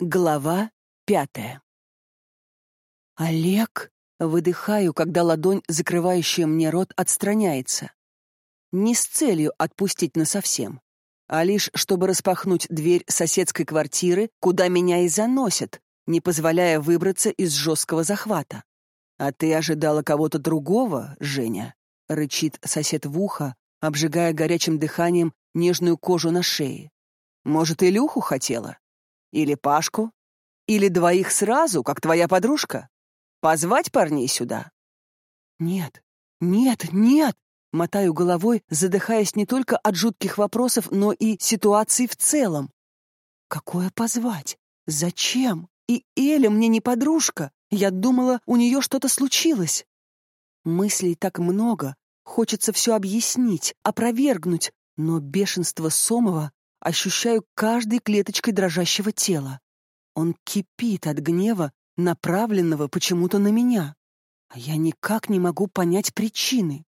Глава пятая. «Олег?» — выдыхаю, когда ладонь, закрывающая мне рот, отстраняется. Не с целью отпустить насовсем, а лишь чтобы распахнуть дверь соседской квартиры, куда меня и заносят, не позволяя выбраться из жесткого захвата. «А ты ожидала кого-то другого, Женя?» — рычит сосед в ухо, обжигая горячим дыханием нежную кожу на шее. «Может, Илюху хотела?» Или Пашку? Или двоих сразу, как твоя подружка? Позвать парней сюда?» «Нет, нет, нет!» Мотаю головой, задыхаясь не только от жутких вопросов, но и ситуации в целом. «Какое позвать? Зачем? И Эля мне не подружка. Я думала, у нее что-то случилось». Мыслей так много, хочется все объяснить, опровергнуть, но бешенство Сомова ощущаю каждой клеточкой дрожащего тела. Он кипит от гнева, направленного почему-то на меня. А я никак не могу понять причины.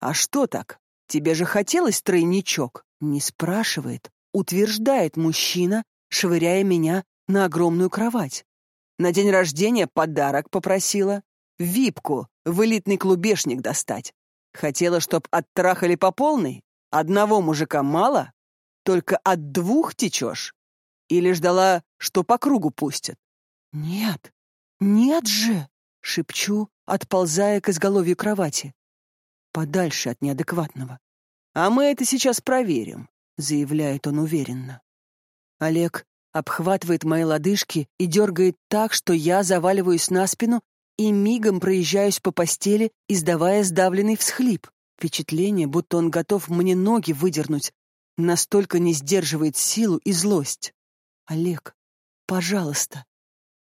«А что так? Тебе же хотелось тройничок?» Не спрашивает, утверждает мужчина, швыряя меня на огромную кровать. На день рождения подарок попросила. Випку в элитный клубешник достать. Хотела, чтоб оттрахали по полной? Одного мужика мало? Только от двух течешь? Или ждала, что по кругу пустят? Нет, нет же, шепчу, отползая к изголовью кровати. Подальше от неадекватного. А мы это сейчас проверим, заявляет он уверенно. Олег обхватывает мои лодыжки и дергает так, что я заваливаюсь на спину и мигом проезжаюсь по постели, издавая сдавленный всхлип. Впечатление, будто он готов мне ноги выдернуть, настолько не сдерживает силу и злость. Олег, пожалуйста,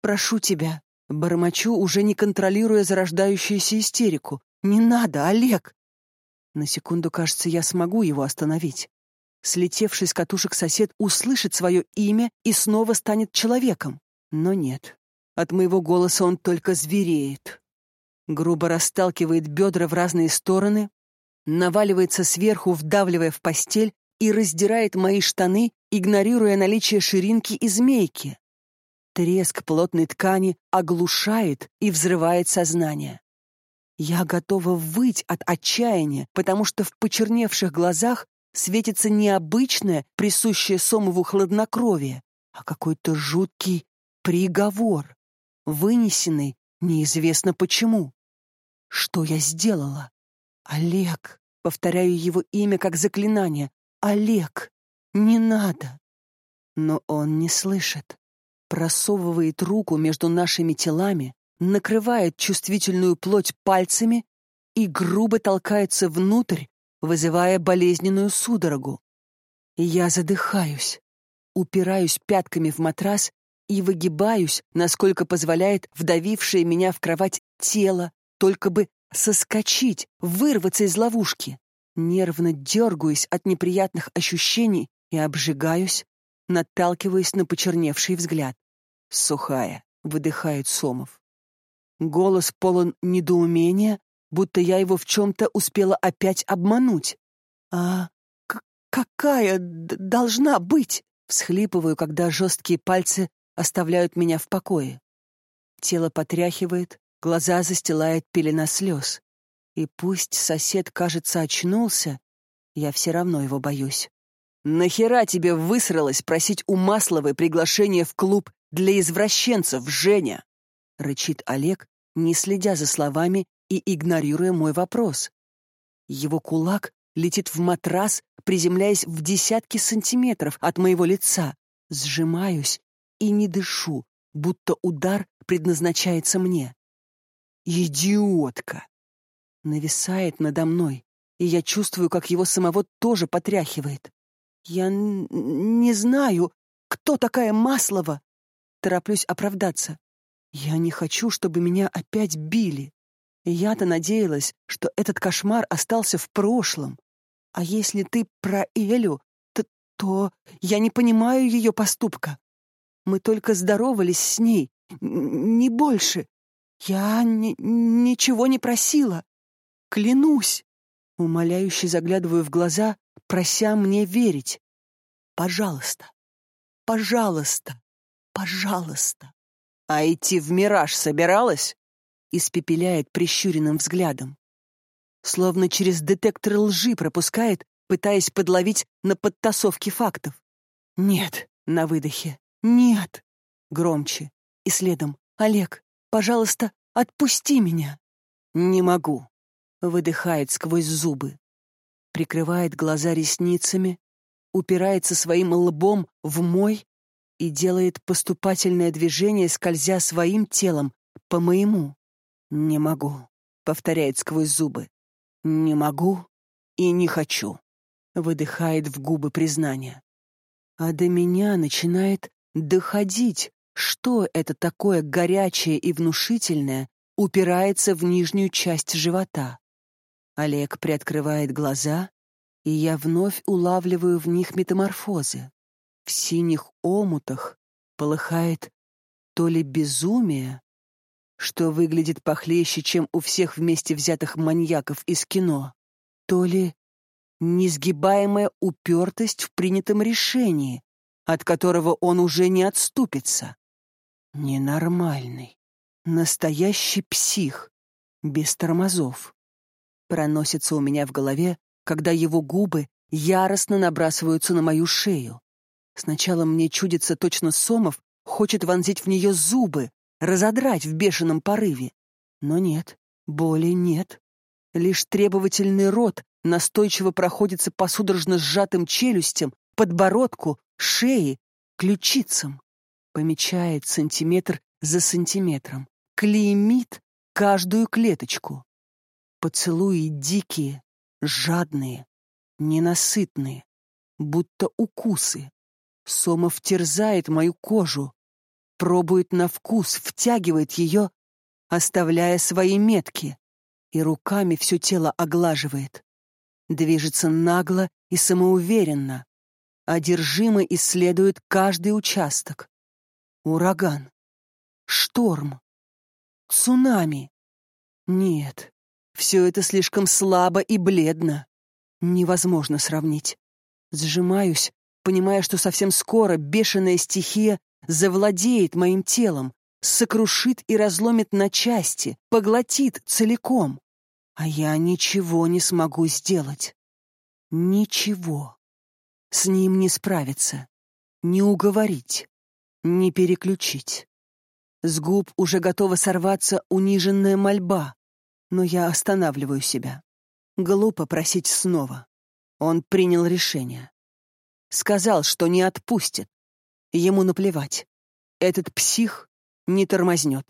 прошу тебя, бормочу, уже не контролируя зарождающуюся истерику. Не надо, Олег. На секунду кажется, я смогу его остановить. Слетевший с катушек сосед услышит свое имя и снова станет человеком. Но нет. От моего голоса он только звереет. Грубо расталкивает бедра в разные стороны, наваливается сверху, вдавливая в постель, и раздирает мои штаны, игнорируя наличие ширинки и змейки. Треск плотной ткани оглушает и взрывает сознание. Я готова выть от отчаяния, потому что в почерневших глазах светится необычное, присущее Сомову хладнокровие, а какой-то жуткий приговор, вынесенный неизвестно почему. Что я сделала? Олег. Повторяю его имя как заклинание. «Олег, не надо!» Но он не слышит. Просовывает руку между нашими телами, накрывает чувствительную плоть пальцами и грубо толкается внутрь, вызывая болезненную судорогу. Я задыхаюсь, упираюсь пятками в матрас и выгибаюсь, насколько позволяет вдавившее меня в кровать тело, только бы соскочить, вырваться из ловушки. Нервно дергаюсь от неприятных ощущений и обжигаюсь, наталкиваясь на почерневший взгляд. «Сухая», — выдыхает Сомов. Голос полон недоумения, будто я его в чем-то успела опять обмануть. «А какая должна быть?» — всхлипываю, когда жесткие пальцы оставляют меня в покое. Тело потряхивает, глаза застилает пелена слез. И пусть сосед, кажется, очнулся, я все равно его боюсь. «Нахера тебе высралось просить у Масловой приглашение в клуб для извращенцев, Женя?» — рычит Олег, не следя за словами и игнорируя мой вопрос. Его кулак летит в матрас, приземляясь в десятки сантиметров от моего лица. Сжимаюсь и не дышу, будто удар предназначается мне. «Идиотка!» Нависает надо мной, и я чувствую, как его самого тоже потряхивает. Я не знаю, кто такая Маслова. Тороплюсь оправдаться. Я не хочу, чтобы меня опять били. Я-то надеялась, что этот кошмар остался в прошлом. А если ты про Элю, то, то я не понимаю ее поступка. Мы только здоровались с ней, не больше. Я ни ничего не просила. Клянусь!» Умоляюще заглядываю в глаза, прося мне верить. «Пожалуйста, пожалуйста, Пожалуйста. А идти в мираж собиралась? Испепеляет прищуренным взглядом. Словно через детектор лжи пропускает, пытаясь подловить на подтасовке фактов. Нет, на выдохе. Нет. Громче. И следом. Олег, пожалуйста, отпусти меня. Не могу. Выдыхает сквозь зубы. Прикрывает глаза ресницами, упирается своим лбом в мой и делает поступательное движение, скользя своим телом по моему. «Не могу», — повторяет сквозь зубы. «Не могу и не хочу», — выдыхает в губы признания. А до меня начинает доходить, что это такое горячее и внушительное упирается в нижнюю часть живота. Олег приоткрывает глаза, и я вновь улавливаю в них метаморфозы. В синих омутах полыхает то ли безумие, что выглядит похлеще, чем у всех вместе взятых маньяков из кино, то ли несгибаемая упертость в принятом решении, от которого он уже не отступится. Ненормальный, настоящий псих, без тормозов. Проносится у меня в голове, когда его губы яростно набрасываются на мою шею. Сначала мне чудится точно Сомов хочет вонзить в нее зубы, разодрать в бешеном порыве. Но нет, боли нет. Лишь требовательный рот настойчиво проходится по судорожно сжатым челюстям, подбородку, шее, ключицам. Помечает сантиметр за сантиметром, клеймит каждую клеточку. Поцелуи дикие, жадные, ненасытные, будто укусы. Сомов терзает мою кожу, пробует на вкус, втягивает ее, оставляя свои метки, и руками все тело оглаживает. Движется нагло и самоуверенно, одержимо исследует каждый участок. Ураган, шторм, цунами. Нет, все это слишком слабо и бледно. Невозможно сравнить. Сжимаюсь, понимая, что совсем скоро бешеная стихия завладеет моим телом, сокрушит и разломит на части, поглотит целиком. А я ничего не смогу сделать. Ничего. С ним не справиться, не уговорить, не переключить. С губ уже готова сорваться униженная мольба, но я останавливаю себя. Глупо просить снова. Он принял решение. Сказал, что не отпустит. Ему наплевать. Этот псих не тормознет.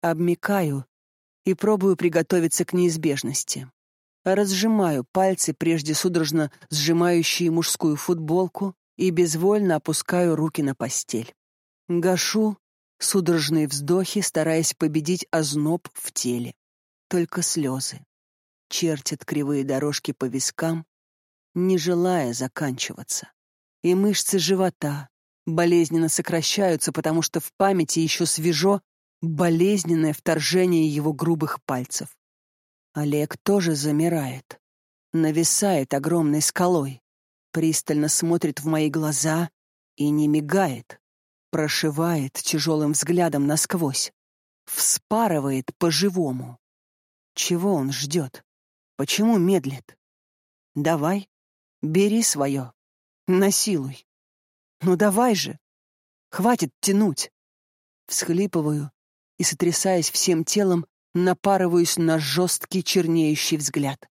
Обмикаю и пробую приготовиться к неизбежности. Разжимаю пальцы, прежде судорожно сжимающие мужскую футболку, и безвольно опускаю руки на постель. Гашу судорожные вздохи, стараясь победить озноб в теле. Только слезы. Чертят кривые дорожки по вискам, не желая заканчиваться. И мышцы живота болезненно сокращаются, потому что в памяти еще свежо болезненное вторжение его грубых пальцев. Олег тоже замирает, нависает огромной скалой, пристально смотрит в мои глаза и не мигает, прошивает тяжелым взглядом насквозь, вспарывает по-живому. Чего он ждет? Почему медлит? Давай, Бери свое. Насилуй. Ну давай же. Хватит тянуть. Всхлипываю и, сотрясаясь всем телом, напарываюсь на жесткий чернеющий взгляд.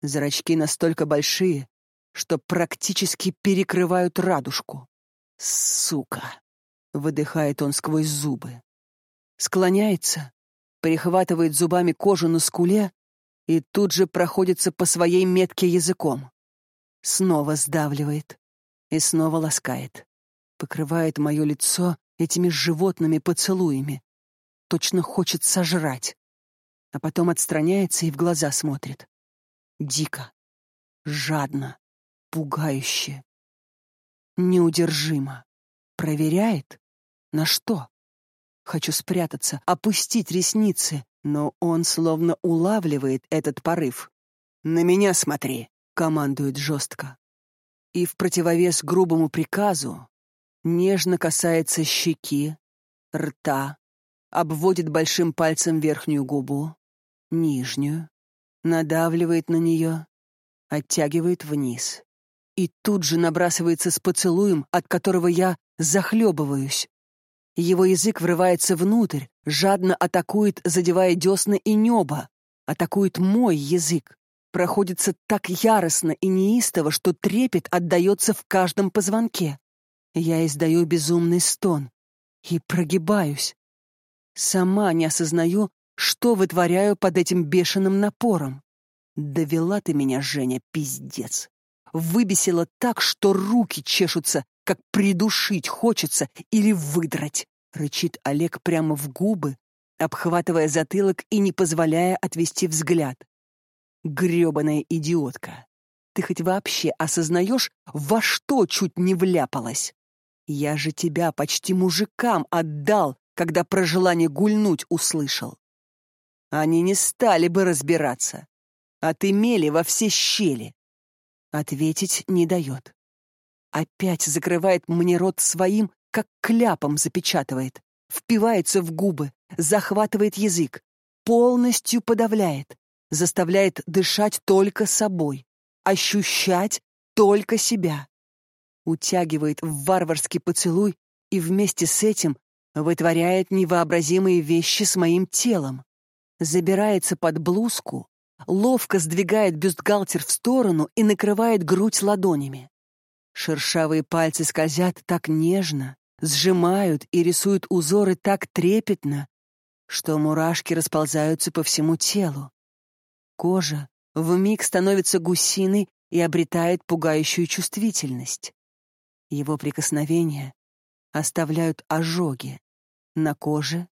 Зрачки настолько большие, что практически перекрывают радужку. «Сука!» — выдыхает он сквозь зубы. Склоняется, перехватывает зубами кожу на скуле и тут же проходится по своей метке языком. Снова сдавливает и снова ласкает. Покрывает мое лицо этими животными поцелуями. Точно хочет сожрать. А потом отстраняется и в глаза смотрит. Дико, жадно, пугающе. Неудержимо. Проверяет? На что? Хочу спрятаться, опустить ресницы, но он словно улавливает этот порыв. «На меня смотри!» командует жестко. И в противовес грубому приказу нежно касается щеки, рта, обводит большим пальцем верхнюю губу, нижнюю, надавливает на нее, оттягивает вниз. И тут же набрасывается с поцелуем, от которого я захлебываюсь. Его язык врывается внутрь, жадно атакует, задевая десна и небо. Атакует мой язык. Проходится так яростно и неистово, что трепет отдается в каждом позвонке. Я издаю безумный стон и прогибаюсь. Сама не осознаю, что вытворяю под этим бешеным напором. Довела ты меня, Женя, пиздец. Выбесила так, что руки чешутся, как придушить хочется или выдрать. Рычит Олег прямо в губы, обхватывая затылок и не позволяя отвести взгляд. Грёбаная идиотка. Ты хоть вообще осознаешь, во что чуть не вляпалась? Я же тебя почти мужикам отдал, когда про желание гульнуть услышал. Они не стали бы разбираться. Отымели во все щели. Ответить не дает. Опять закрывает мне рот своим, как кляпом запечатывает. Впивается в губы, захватывает язык, полностью подавляет, заставляет дышать только собой, ощущать только себя. Утягивает в варварский поцелуй и вместе с этим вытворяет невообразимые вещи с моим телом забирается под блузку, ловко сдвигает бюстгальтер в сторону и накрывает грудь ладонями. Шершавые пальцы скользят так нежно, сжимают и рисуют узоры так трепетно, что мурашки расползаются по всему телу. Кожа вмиг становится гусиной и обретает пугающую чувствительность. Его прикосновения оставляют ожоги на коже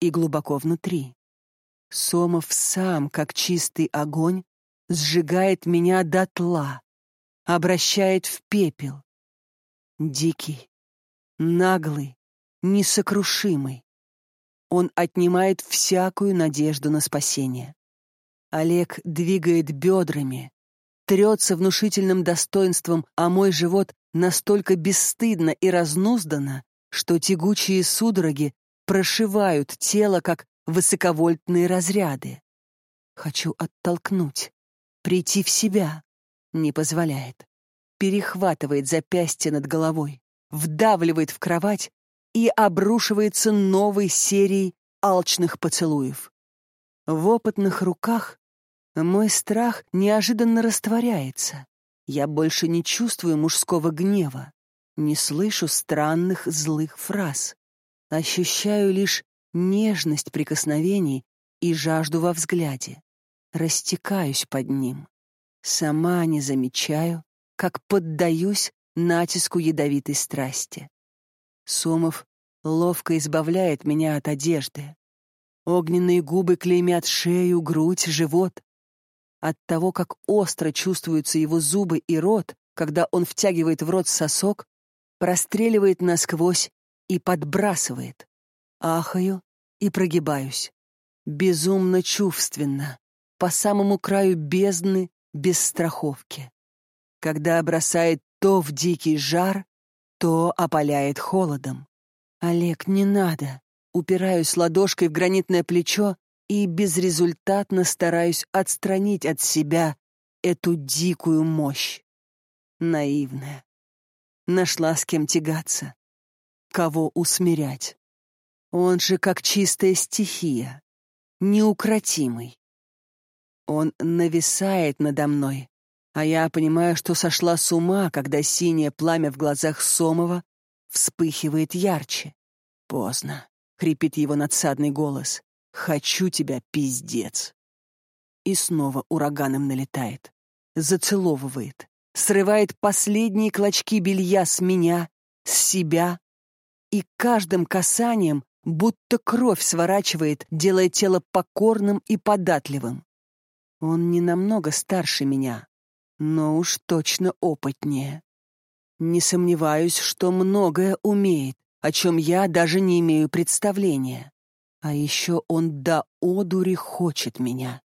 и глубоко внутри. Сомов сам, как чистый огонь, сжигает меня дотла, обращает в пепел. Дикий, наглый, несокрушимый. Он отнимает всякую надежду на спасение. Олег двигает бедрами, трется внушительным достоинством, а мой живот настолько бесстыдно и разнузданно, что тягучие судороги прошивают тело, как высоковольтные разряды. Хочу оттолкнуть, прийти в себя. Не позволяет. Перехватывает запястье над головой, вдавливает в кровать и обрушивается новой серией алчных поцелуев. В опытных руках мой страх неожиданно растворяется. Я больше не чувствую мужского гнева, не слышу странных злых фраз. Ощущаю лишь нежность прикосновений и жажду во взгляде. Растекаюсь под ним. Сама не замечаю, как поддаюсь натиску ядовитой страсти. Сомов ловко избавляет меня от одежды. Огненные губы клеймят шею, грудь, живот. От того, как остро чувствуются его зубы и рот, когда он втягивает в рот сосок, простреливает насквозь и подбрасывает. Ахаю и прогибаюсь. Безумно чувственно, по самому краю бездны, без страховки. Когда бросает то в дикий жар, то опаляет холодом. «Олег, не надо!» Упираюсь ладошкой в гранитное плечо и безрезультатно стараюсь отстранить от себя эту дикую мощь. Наивная. Нашла с кем тягаться. Кого усмирять. Он же как чистая стихия, неукротимый. Он нависает надо мной, а я понимаю, что сошла с ума, когда синее пламя в глазах Сомова вспыхивает ярче. Поздно, хрипит его надсадный голос. Хочу тебя, пиздец. И снова ураганом налетает, зацеловывает, срывает последние клочки белья с меня, с себя, и каждым касанием будто кровь сворачивает, делая тело покорным и податливым. Он не намного старше меня, но уж точно опытнее. Не сомневаюсь, что многое умеет, о чем я даже не имею представления. А еще он до одури хочет меня.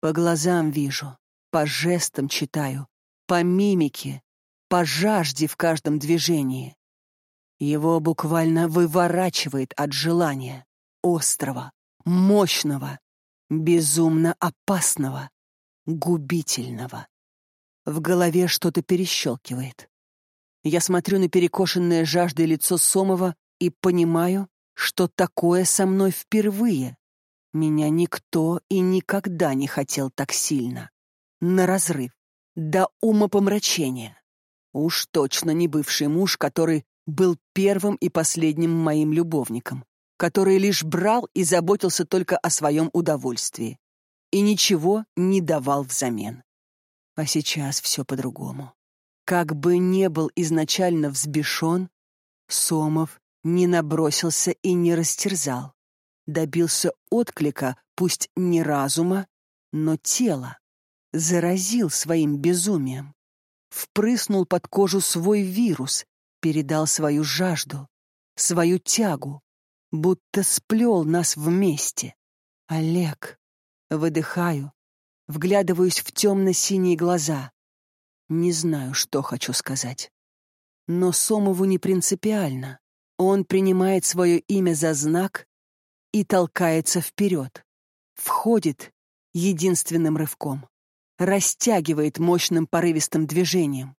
По глазам вижу, по жестам читаю, по мимике, по жажде в каждом движении. Его буквально выворачивает от желания, острого, мощного, безумно опасного, губительного. В голове что-то перещелкивает. Я смотрю на перекошенное жаждой лицо Сомова и понимаю, что такое со мной впервые. Меня никто и никогда не хотел так сильно. На разрыв, до умопомрачения. Уж точно не бывший муж, который был первым и последним моим любовником, который лишь брал и заботился только о своем удовольствии и ничего не давал взамен. А сейчас все по-другому. Как бы не был изначально взбешен, Сомов не набросился и не растерзал. Добился отклика, пусть не разума, но тела. Заразил своим безумием. Впрыснул под кожу свой вирус, передал свою жажду, свою тягу, будто сплел нас вместе. Олег. Выдыхаю, вглядываюсь в темно-синие глаза. Не знаю, что хочу сказать. Но Сомову не принципиально. Он принимает свое имя за знак и толкается вперед. Входит единственным рывком. Растягивает мощным порывистым движением.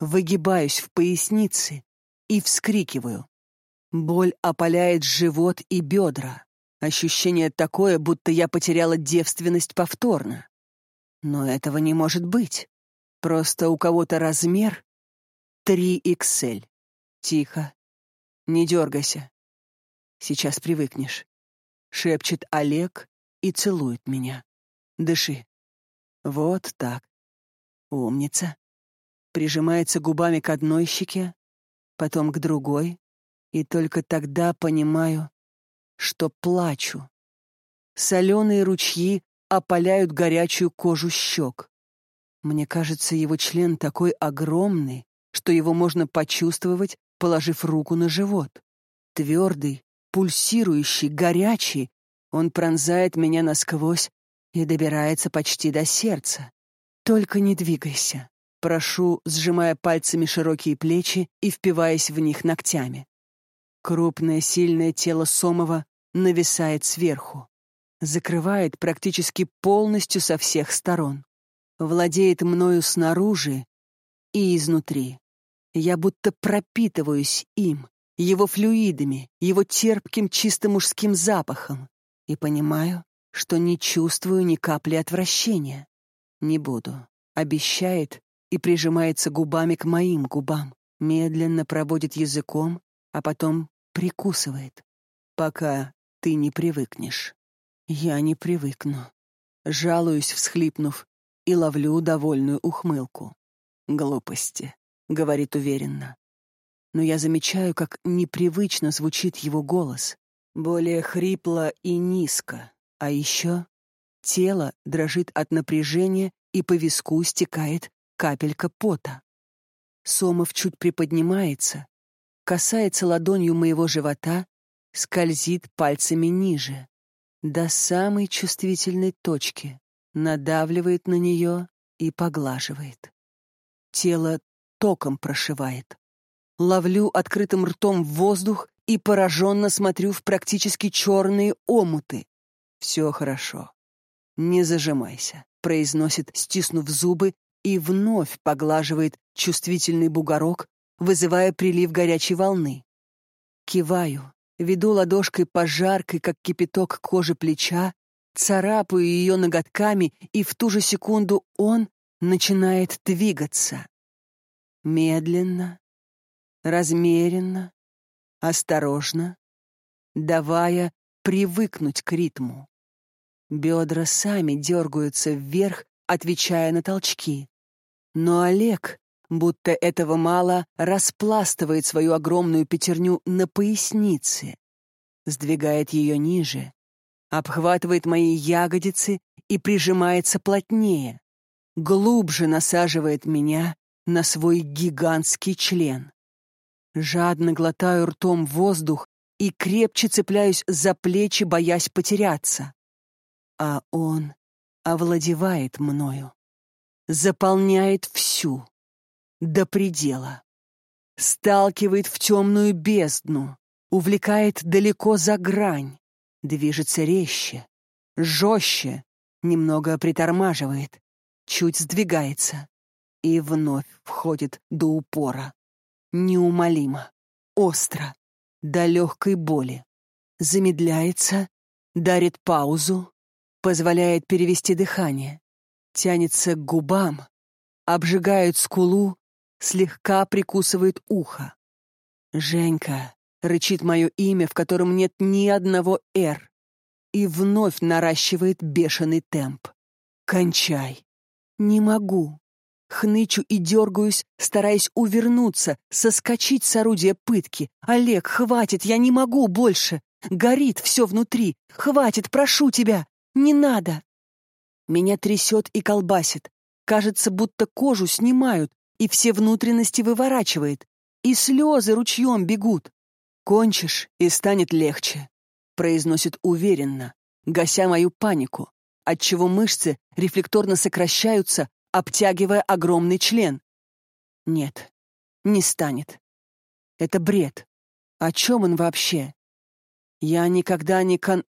Выгибаюсь в пояснице и вскрикиваю. Боль опаляет живот и бедра. Ощущение такое, будто я потеряла девственность повторно. Но этого не может быть. Просто у кого-то размер 3XL. Тихо. Не дергайся. Сейчас привыкнешь. Шепчет Олег и целует меня. Дыши. Вот так. Умница. Прижимается губами к одной щеке, потом к другой, и только тогда понимаю, что плачу. Соленые ручьи опаляют горячую кожу щек. Мне кажется, его член такой огромный, что его можно почувствовать, положив руку на живот. Твердый, пульсирующий, горячий, он пронзает меня насквозь и добирается почти до сердца. Только не двигайся. Прошу, сжимая пальцами широкие плечи и впиваясь в них ногтями. Крупное, сильное тело Сомова нависает сверху, закрывает практически полностью со всех сторон, владеет мною снаружи и изнутри. Я будто пропитываюсь им, его флюидами, его терпким чисто мужским запахом и понимаю, что не чувствую ни капли отвращения. Не буду. Обещает и прижимается губами к моим губам, медленно проводит языком, а потом прикусывает, пока ты не привыкнешь. Я не привыкну. Жалуюсь, всхлипнув, и ловлю довольную ухмылку. «Глупости», — говорит уверенно. Но я замечаю, как непривычно звучит его голос. Более хрипло и низко. А еще тело дрожит от напряжения, и по виску стекает капелька пота. Сомов чуть приподнимается, касается ладонью моего живота скользит пальцами ниже, до самой чувствительной точки, надавливает на нее и поглаживает. Тело током прошивает. Ловлю открытым ртом воздух и пораженно смотрю в практически черные омуты. «Все хорошо. Не зажимайся», — произносит, стиснув зубы, и вновь поглаживает чувствительный бугорок, вызывая прилив горячей волны. Киваю, веду ладошкой по жаркой, как кипяток, кожи плеча, царапаю ее ноготками, и в ту же секунду он начинает двигаться. Медленно, размеренно, осторожно, давая привыкнуть к ритму. Бедра сами дергаются вверх, отвечая на толчки. Но Олег будто этого мало, распластывает свою огромную пятерню на пояснице, сдвигает ее ниже, обхватывает мои ягодицы и прижимается плотнее, глубже насаживает меня на свой гигантский член. Жадно глотаю ртом воздух и крепче цепляюсь за плечи, боясь потеряться. А он овладевает мною, заполняет всю, до предела. сталкивает в темную бездну, увлекает далеко за грань, движется резче, жестче, немного притормаживает, чуть сдвигается и вновь входит до упора. Неумолимо, остро, до легкой боли. Замедляется, дарит паузу, позволяет перевести дыхание, тянется к губам, обжигает скулу, слегка прикусывает ухо. «Женька», — рычит мое имя, в котором нет ни одного «р», и вновь наращивает бешеный темп. «Кончай». «Не могу». Хнычу и дергаюсь, стараясь увернуться, соскочить с орудия пытки. «Олег, хватит, я не могу больше! Горит все внутри! Хватит, прошу тебя! Не надо!» Меня трясет и колбасит. Кажется, будто кожу снимают, и все внутренности выворачивает, и слезы ручьем бегут. «Кончишь, и станет легче», — произносит уверенно, гася мою панику, отчего мышцы рефлекторно сокращаются, обтягивая огромный член. Нет, не станет. Это бред. О чем он вообще? Я никогда не кон...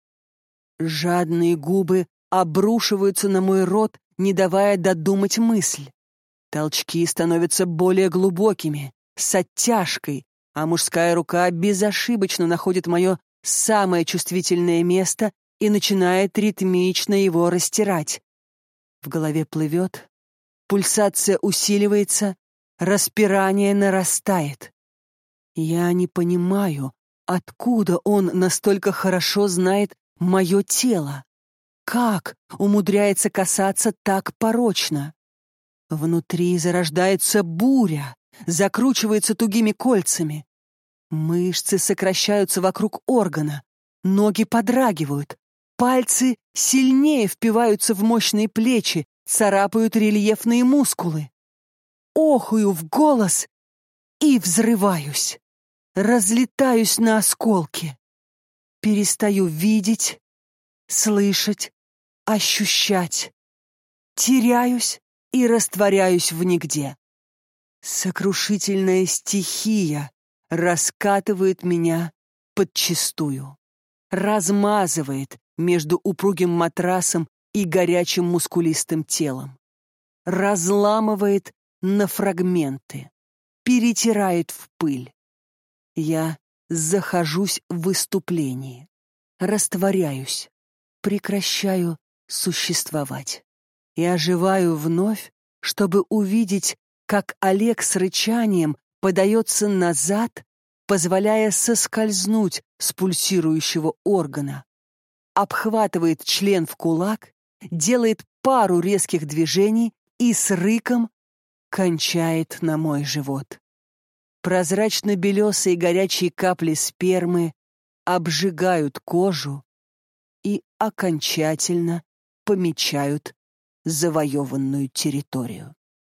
Жадные губы обрушиваются на мой рот, не давая додумать мысль. Толчки становятся более глубокими, с оттяжкой, а мужская рука безошибочно находит мое самое чувствительное место и начинает ритмично его растирать. В голове плывет, пульсация усиливается, распирание нарастает. Я не понимаю, откуда он настолько хорошо знает мое тело. Как умудряется касаться так порочно? Внутри зарождается буря, закручивается тугими кольцами. Мышцы сокращаются вокруг органа, ноги подрагивают, пальцы сильнее впиваются в мощные плечи, царапают рельефные мускулы. Охую в голос и взрываюсь. Разлетаюсь на осколки. Перестаю видеть, слышать, ощущать. Теряюсь и растворяюсь в нигде. Сокрушительная стихия раскатывает меня подчистую, размазывает между упругим матрасом и горячим мускулистым телом, разламывает на фрагменты, перетирает в пыль. Я захожусь в выступлении, растворяюсь, прекращаю существовать и оживаю вновь, чтобы увидеть, как Олег с рычанием подается назад, позволяя соскользнуть с пульсирующего органа, обхватывает член в кулак, делает пару резких движений и с рыком кончает на мой живот. Прозрачно-белесые горячие капли спермы обжигают кожу и окончательно помечают завоеванную территорию.